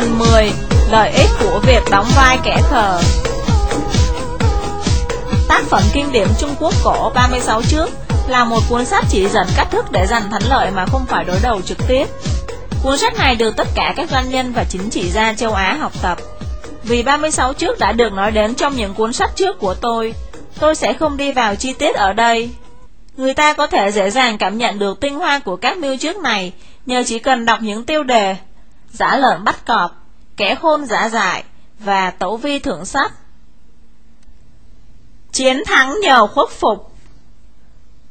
Phần 10 Lợi ích của việc đóng vai kẻ thờ Tác phẩm kinh điển Trung Quốc cổ 36 trước là một cuốn sách chỉ dẫn cách thức để giành thắng lợi mà không phải đối đầu trực tiếp. Cuốn sách này được tất cả các doanh nhân và chính trị gia châu Á học tập. Vì 36 trước đã được nói đến trong những cuốn sách trước của tôi, tôi sẽ không đi vào chi tiết ở đây. Người ta có thể dễ dàng cảm nhận được tinh hoa của các mưu trước này nhờ chỉ cần đọc những tiêu đề Giả lợn bắt cọp, Kẻ khôn giả dại và Tẩu vi thượng sách. Chiến thắng nhờ khuất phục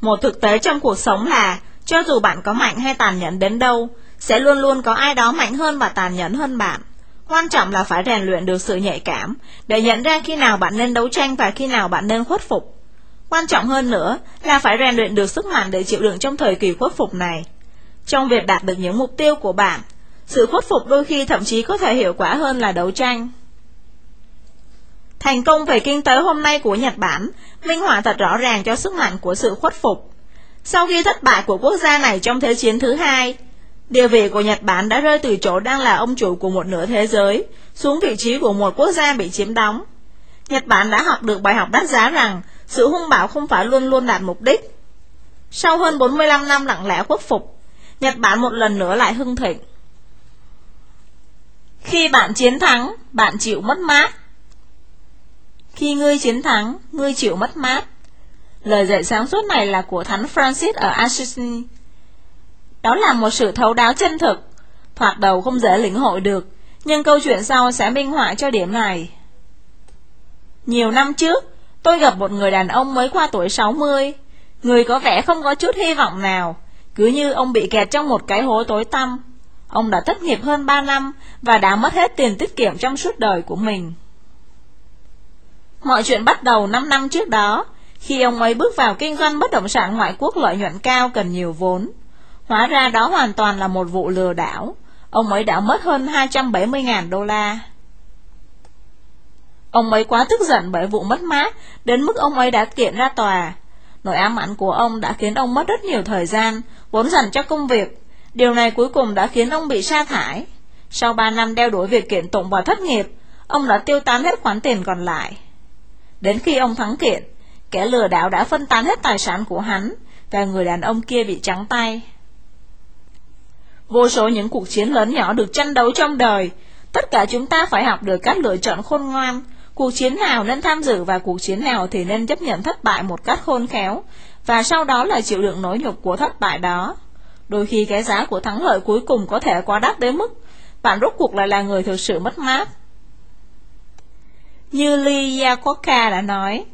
Một thực tế trong cuộc sống là cho dù bạn có mạnh hay tàn nhẫn đến đâu, sẽ luôn luôn có ai đó mạnh hơn và tàn nhẫn hơn bạn. Quan trọng là phải rèn luyện được sự nhạy cảm để nhận ra khi nào bạn nên đấu tranh và khi nào bạn nên khuất phục. Quan trọng hơn nữa là phải rèn luyện được sức mạnh để chịu đựng trong thời kỳ khuất phục này. Trong việc đạt được những mục tiêu của bạn, sự khuất phục đôi khi thậm chí có thể hiệu quả hơn là đấu tranh. Thành công về kinh tế hôm nay của Nhật Bản minh họa thật rõ ràng cho sức mạnh của sự khuất phục. Sau khi thất bại của quốc gia này trong Thế chiến thứ hai, địa vị của Nhật Bản đã rơi từ chỗ đang là ông chủ của một nửa thế giới xuống vị trí của một quốc gia bị chiếm đóng. Nhật Bản đã học được bài học đắt giá rằng sự hung bạo không phải luôn luôn đạt mục đích. Sau hơn 45 năm lặng lẽ khuất phục, Nhật Bản một lần nữa lại hưng thịnh. Khi bạn chiến thắng, bạn chịu mất mát. Khi ngươi chiến thắng, ngươi chịu mất mát. Lời dạy sáng suốt này là của Thánh Francis ở Assisi. Đó là một sự thấu đáo chân thực, thoạt đầu không dễ lĩnh hội được, nhưng câu chuyện sau sẽ minh họa cho điểm này. Nhiều năm trước, tôi gặp một người đàn ông mới qua tuổi 60. Người có vẻ không có chút hy vọng nào, cứ như ông bị kẹt trong một cái hố tối tăm. Ông đã thất nghiệp hơn 3 năm và đã mất hết tiền tiết kiệm trong suốt đời của mình. Mọi chuyện bắt đầu 5 năm trước đó, khi ông ấy bước vào kinh doanh bất động sản ngoại quốc lợi nhuận cao cần nhiều vốn. Hóa ra đó hoàn toàn là một vụ lừa đảo. Ông ấy đã mất hơn 270.000 đô la. Ông ấy quá tức giận bởi vụ mất mát, đến mức ông ấy đã kiện ra tòa. Nỗi ám ảnh của ông đã khiến ông mất rất nhiều thời gian, vốn dành cho công việc. Điều này cuối cùng đã khiến ông bị sa thải. Sau 3 năm đeo đuổi việc kiện tụng và thất nghiệp, ông đã tiêu tán hết khoản tiền còn lại. Đến khi ông thắng kiện, kẻ lừa đảo đã phân tán hết tài sản của hắn, và người đàn ông kia bị trắng tay. Vô số những cuộc chiến lớn nhỏ được tranh đấu trong đời, tất cả chúng ta phải học được cách lựa chọn khôn ngoan, cuộc chiến nào nên tham dự và cuộc chiến nào thì nên chấp nhận thất bại một cách khôn khéo, và sau đó là chịu đựng nỗi nhục của thất bại đó. Đôi khi cái giá của thắng lợi cuối cùng có thể quá đắt đến mức bạn rốt cuộc lại là người thực sự mất mát. Như Lee Iacocca đã nói,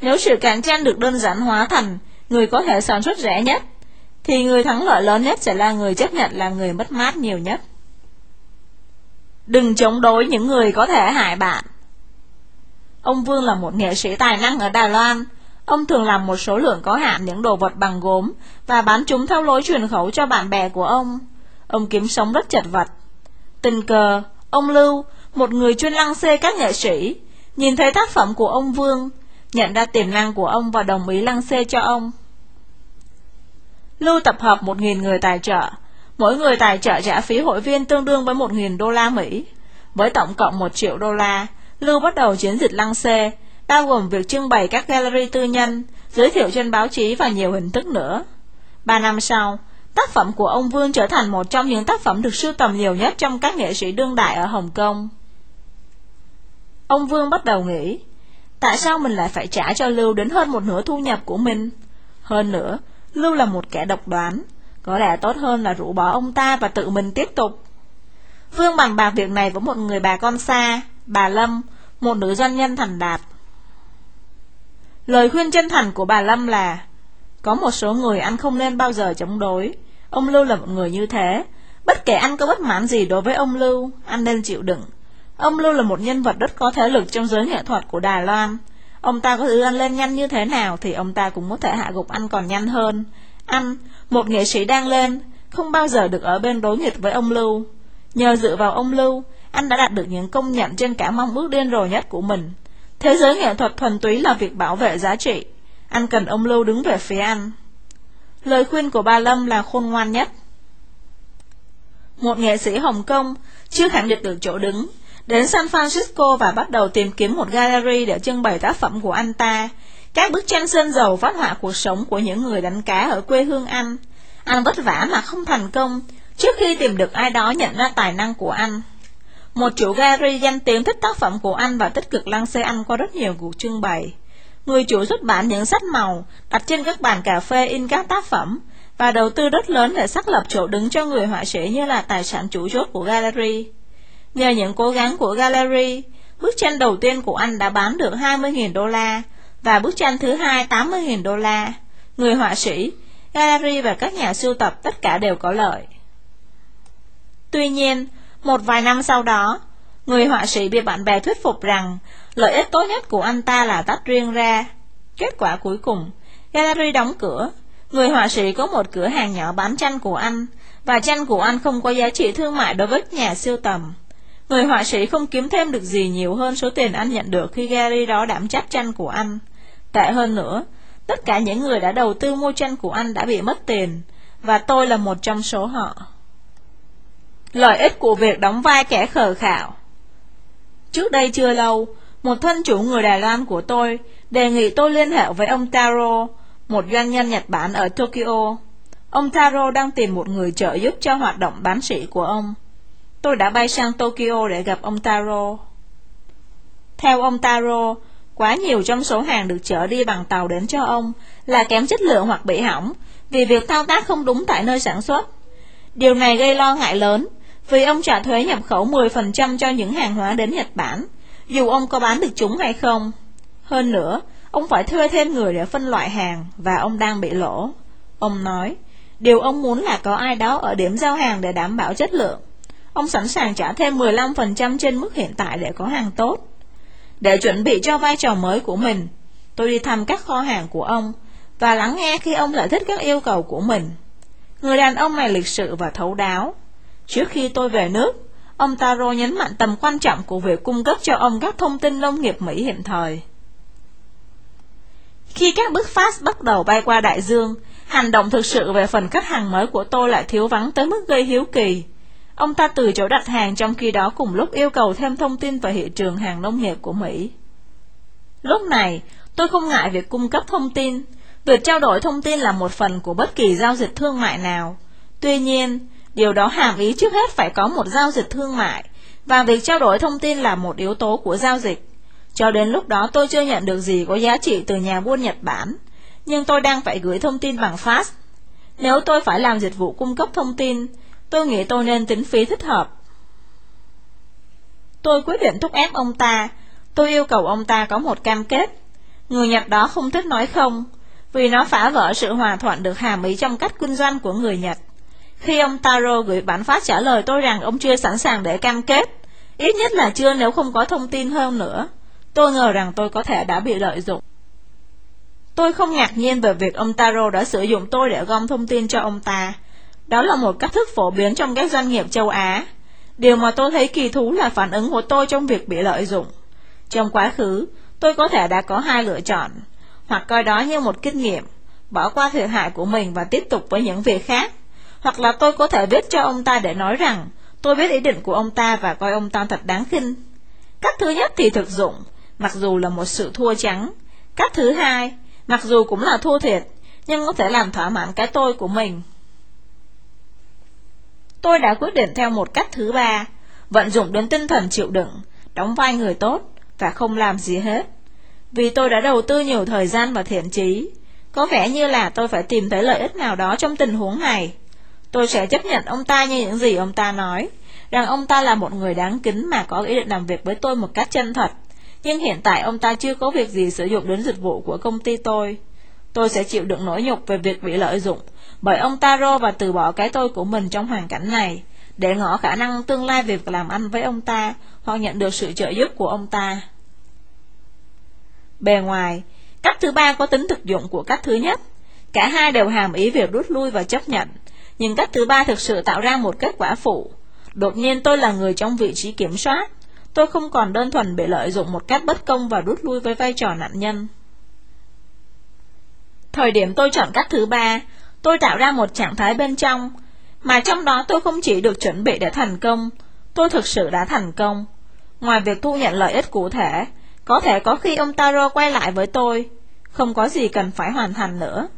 nếu sự cạnh tranh được đơn giản hóa thành người có thể sản xuất rẻ nhất, thì người thắng lợi lớn nhất sẽ là người chấp nhận là người mất mát nhiều nhất. Đừng chống đối những người có thể hại bạn. Ông Vương là một nghệ sĩ tài năng ở Đài Loan. Ông thường làm một số lượng có hạn những đồ vật bằng gốm và bán chúng theo lối truyền khẩu cho bạn bè của ông. Ông kiếm sống rất chật vật. Tình cờ, ông Lưu, một người chuyên lăng xê các nghệ sĩ, nhìn thấy tác phẩm của ông Vương, nhận ra tiềm năng của ông và đồng ý lăng xê cho ông. Lưu tập hợp 1.000 người tài trợ, mỗi người tài trợ trả phí hội viên tương đương với 1.000 đô la Mỹ. Với tổng cộng 1 triệu đô la, Lưu bắt đầu chiến dịch lăng xê, bao gồm việc trưng bày các gallery tư nhân, giới thiệu trên báo chí và nhiều hình thức nữa. Ba năm sau, tác phẩm của ông Vương trở thành một trong những tác phẩm được sưu tầm nhiều nhất trong các nghệ sĩ đương đại ở Hồng Kông. Ông Vương bắt đầu nghĩ, tại sao mình lại phải trả cho Lưu đến hơn một nửa thu nhập của mình? Hơn nữa, Lưu là một kẻ độc đoán, có lẽ tốt hơn là rũ bỏ ông ta và tự mình tiếp tục. Vương bàn bạc việc này với một người bà con xa, bà Lâm, một nữ doanh nhân thành đạt. Lời khuyên chân thành của bà Lâm là Có một số người anh không nên bao giờ chống đối. Ông Lưu là một người như thế. Bất kể anh có bất mãn gì đối với ông Lưu Anh nên chịu đựng. Ông Lưu là một nhân vật rất có thế lực trong giới nghệ thuật của Đài Loan. Ông ta có thứ anh lên nhanh như thế nào Thì ông ta cũng có thể hạ gục anh còn nhanh hơn. Anh, một nghệ sĩ đang lên Không bao giờ được ở bên đối nghịch với ông Lưu. Nhờ dựa vào ông Lưu Anh đã đạt được những công nhận trên cả mong ước điên rồ nhất của mình. Thế giới nghệ thuật thuần túy là việc bảo vệ giá trị Anh cần ông Lưu đứng về phía anh Lời khuyên của bà Lâm là khôn ngoan nhất một nghệ sĩ Hồng Kông, chưa khẳng định được chỗ đứng, đến San Francisco và bắt đầu tìm kiếm một gallery để trưng bày tác phẩm của anh ta. Các bức tranh sơn dầu phát họa cuộc sống của những người đánh cá ở quê hương anh. Anh vất vả mà không thành công, trước khi tìm được ai đó nhận ra tài năng của anh. Một chủ gallery danh tiếng thích tác phẩm của anh và tích cực lăng xê anh qua rất nhiều cuộc trưng bày. Người chủ xuất bản những sách màu, đặt trên các bàn cà phê in các tác phẩm, và đầu tư rất lớn để xác lập chỗ đứng cho người họa sĩ như là tài sản chủ chốt của gallery. Nhờ những cố gắng của gallery, bức tranh đầu tiên của anh đã bán được 20.000 đô la và bức tranh thứ hai 80.000 đô la. Người họa sĩ, gallery và các nhà sưu tập tất cả đều có lợi. Tuy nhiên, một vài năm sau đó, người họa sĩ bị bạn bè thuyết phục rằng lợi ích tốt nhất của anh ta là tách riêng ra. Kết quả cuối cùng, gallery đóng cửa. Người họa sĩ có một cửa hàng nhỏ bán tranh của anh, và tranh của anh không có giá trị thương mại đối với nhà siêu tầm. Người họa sĩ không kiếm thêm được gì nhiều hơn số tiền anh nhận được khi gallery đó đảm trách tranh của anh. Tệ hơn nữa, tất cả những người đã đầu tư mua tranh của anh đã bị mất tiền, và tôi là một trong số họ. Lợi ích của việc đóng vai kẻ khờ khạo Trước đây chưa lâu, một thân chủ người Đài Loan của tôi đề nghị tôi liên hệ với ông Taro, một doanh nhân Nhật Bản ở Tokyo. Ông Taro đang tìm một người trợ giúp cho hoạt động bán sĩ của ông. Tôi đã bay sang Tokyo để gặp ông Taro. Theo ông Taro, quá nhiều trong số hàng được chở đi bằng tàu đến cho ông là kém chất lượng hoặc bị hỏng vì việc thao tác không đúng tại nơi sản xuất. Điều này gây lo ngại lớn vì ông trả thuế nhập khẩu 10% cho những hàng hóa đến Nhật Bản, dù ông có bán được chúng hay không. Hơn nữa, ông phải thuê thêm người để phân loại hàng và ông đang bị lỗ. Ông nói, điều ông muốn là có ai đó ở điểm giao hàng để đảm bảo chất lượng. Ông sẵn sàng trả thêm 15% trên mức hiện tại để có hàng tốt. Để chuẩn bị cho vai trò mới của mình, tôi đi thăm các kho hàng của ông và lắng nghe khi ông giải thích các yêu cầu của mình. Người đàn ông này lịch sự và thấu đáo. Trước khi tôi về nước, ông Taro nhấn mạnh tầm quan trọng của việc cung cấp cho ông các thông tin nông nghiệp Mỹ hiện thời. Khi các bước phát bắt đầu bay qua đại dương, hành động thực sự về phần khách hàng mới của tôi lại thiếu vắng tới mức gây hiếu kỳ. Ông ta từ chỗ đặt hàng trong khi đó cùng lúc yêu cầu thêm thông tin về thị trường hàng nông nghiệp của Mỹ. Lúc này, tôi không ngại việc cung cấp thông tin. Việc trao đổi thông tin là một phần của bất kỳ giao dịch thương mại nào. Tuy nhiên, điều đó hàm ý trước hết phải có một giao dịch thương mại, và việc trao đổi thông tin là một yếu tố của giao dịch. Cho đến lúc đó tôi chưa nhận được gì có giá trị từ nhà buôn Nhật Bản, nhưng tôi đang phải gửi thông tin bằng fax. Nếu tôi phải làm dịch vụ cung cấp thông tin, tôi nghĩ tôi nên tính phí thích hợp. Tôi quyết định thúc ép ông ta, tôi yêu cầu ông ta có một cam kết. Người Nhật đó không thích nói không, vì nó phá vỡ sự hòa thuận được hàm ý trong cách kinh doanh của người Nhật. Khi ông Taro gửi bản phát trả lời tôi rằng ông chưa sẵn sàng để cam kết, ít nhất là chưa nếu không có thông tin hơn nữa. Tôi ngờ rằng tôi có thể đã bị lợi dụng. Tôi không ngạc nhiên về việc ông Taro đã sử dụng tôi để gom thông tin cho ông ta. Đó là một cách thức phổ biến trong các doanh nghiệp châu Á. Điều mà tôi thấy kỳ thú là phản ứng của tôi trong việc bị lợi dụng. Trong quá khứ, tôi có thể đã có hai lựa chọn, hoặc coi đó như một kinh nghiệm, bỏ qua thiệt hại của mình và tiếp tục với những việc khác, hoặc là tôi có thể viết cho ông ta để nói rằng tôi biết ý định của ông ta và coi ông ta thật đáng khinh. Cách thứ nhất thì thực dụng, mặc dù là một sự thua trắng. Cách thứ hai, mặc dù cũng là thua thiệt, nhưng có thể làm thỏa mãn cái tôi của mình. Tôi đã quyết định theo một cách thứ ba, vận dụng đến tinh thần chịu đựng, đóng vai người tốt và không làm gì hết. Vì tôi đã đầu tư nhiều thời gian và thiện trí, có vẻ như là tôi phải tìm thấy lợi ích nào đó trong tình huống này. Tôi sẽ chấp nhận ông ta như những gì ông ta nói, rằng ông ta là một người đáng kính mà có ý định làm việc với tôi một cách chân thật. Nhưng hiện tại ông ta chưa có việc gì sử dụng đến dịch vụ của công ty tôi. Tôi sẽ chịu đựng nỗi nhục về việc bị lợi dụng, bởi ông ta rô và từ bỏ cái tôi của mình trong hoàn cảnh này, để ngỏ khả năng tương lai việc làm ăn với ông ta, hoặc nhận được sự trợ giúp của ông ta. Bề ngoài, cách thứ ba có tính thực dụng của cách thứ nhất. Cả hai đều hàm ý việc rút lui và chấp nhận, nhưng cách thứ ba thực sự tạo ra một kết quả phụ. Đột nhiên tôi là người trong vị trí kiểm soát. Tôi không còn đơn thuần bị lợi dụng một cách bất công và rút lui với vai trò nạn nhân. Thời điểm tôi chọn cách thứ ba, tôi tạo ra một trạng thái bên trong. Mà trong đó tôi không chỉ được chuẩn bị để thành công, tôi thực sự đã thành công. Ngoài việc thu nhận lợi ích cụ thể, có thể có khi ông Taro quay lại với tôi, không có gì cần phải hoàn thành nữa.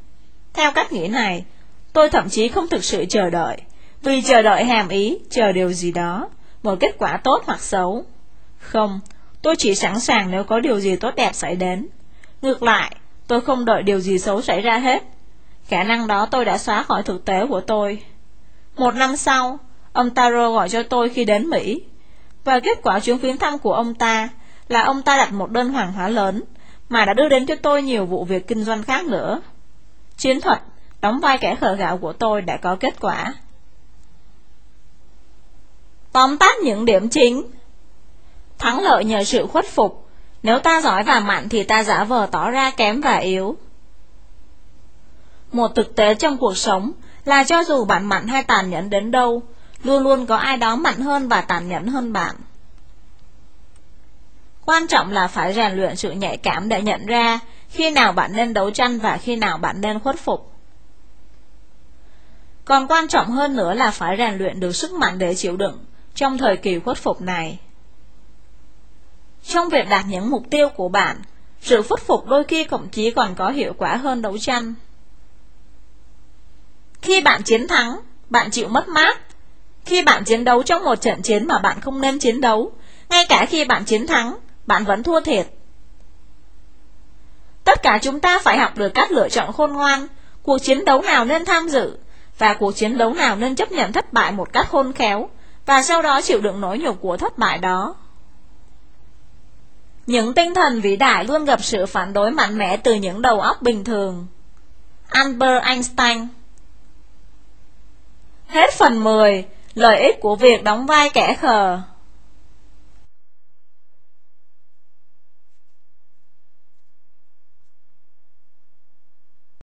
Theo cách nghĩ này, tôi thậm chí không thực sự chờ đợi, vì chờ đợi hàm ý, chờ điều gì đó, một kết quả tốt hoặc xấu. Không, tôi chỉ sẵn sàng nếu có điều gì tốt đẹp xảy đến. Ngược lại, tôi không đợi điều gì xấu xảy ra hết. Khả năng đó tôi đã xóa khỏi thực tế của tôi. Một năm sau, ông Taro gọi cho tôi khi đến Mỹ. Và kết quả chuyến viếng thăm của ông ta là ông ta đặt một đơn hàng hóa lớn, mà đã đưa đến cho tôi nhiều vụ việc kinh doanh khác nữa. Chiến thuật, đóng vai kẻ khờ gạo của tôi đã có kết quả. Tóm tắt những điểm chính Thắng lợi nhờ sự khuất phục Nếu ta giỏi và mạnh thì ta giả vờ tỏ ra kém và yếu Một thực tế trong cuộc sống là cho dù bạn mạnh hay tàn nhẫn đến đâu, Luôn luôn có ai đó mạnh hơn và tàn nhẫn hơn bạn Quan trọng là phải rèn luyện sự nhạy cảm để nhận ra khi nào bạn nên đấu tranh và khi nào bạn nên khuất phục. Còn quan trọng hơn nữa là phải rèn luyện được sức mạnh để chịu đựng trong thời kỳ khuất phục này. Trong việc đạt những mục tiêu của bạn, sự khuất phục đôi khi thậm chí còn có hiệu quả hơn đấu tranh. Khi bạn chiến thắng, bạn chịu mất mát. Khi bạn chiến đấu trong một trận chiến mà bạn không nên chiến đấu, ngay cả khi bạn chiến thắng, bạn vẫn thua thiệt. Tất cả chúng ta phải học được cách lựa chọn khôn ngoan, cuộc chiến đấu nào nên tham dự, và cuộc chiến đấu nào nên chấp nhận thất bại một cách khôn khéo, và sau đó chịu đựng nỗi nhục của thất bại đó. Những tinh thần vĩ đại luôn gặp sự phản đối mạnh mẽ từ những đầu óc bình thường. Albert Einstein Hết phần 10 Lợi ích của việc đóng vai kẻ khờ